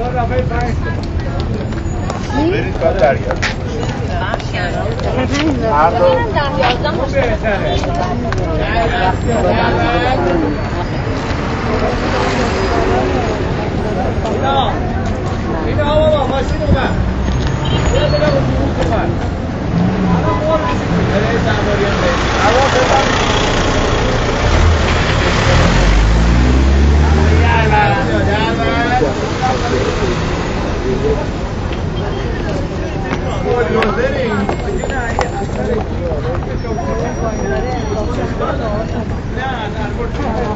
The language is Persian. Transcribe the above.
Só já vai pra برید بعد برگرد هر دو اینا بابا ماشین اومد یه دقیقه بله. اومد بله. الان مور رسید نه نه